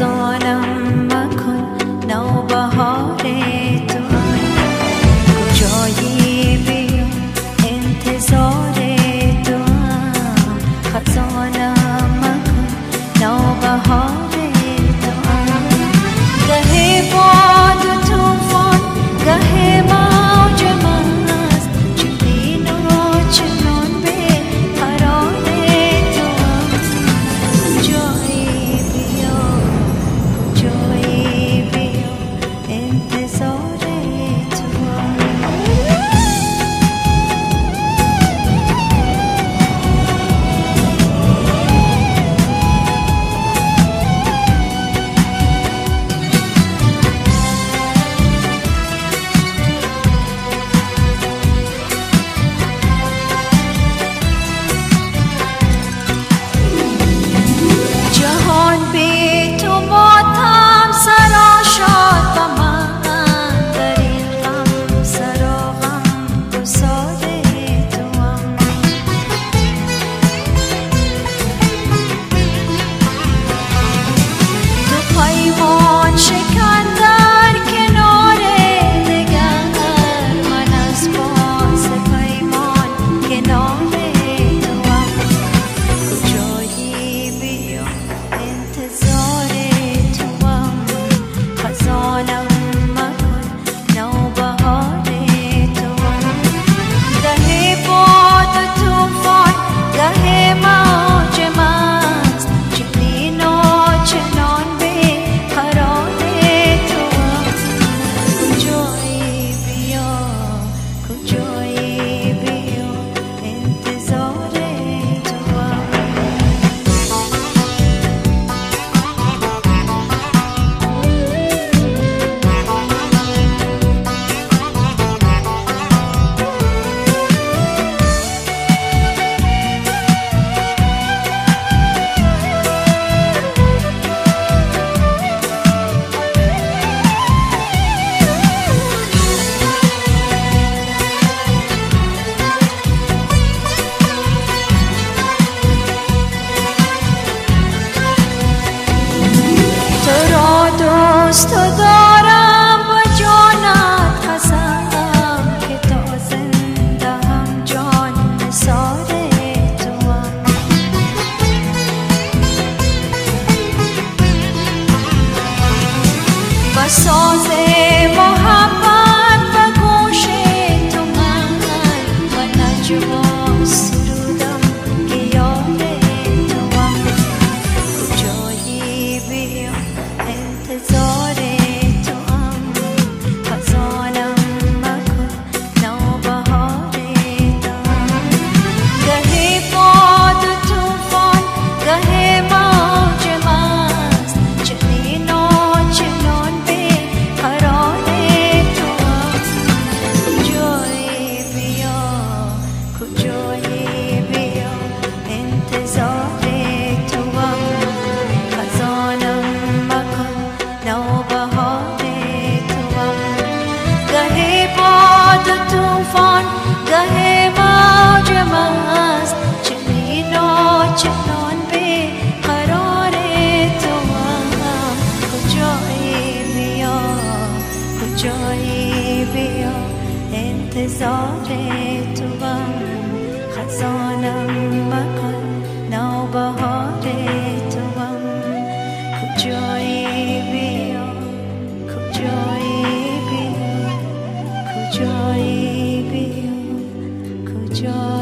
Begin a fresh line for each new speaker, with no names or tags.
on So. انتظار تو بر خزانم مکن نوبهار تو بم کجایی بیا کجایی بیا کجایی بیا کجایی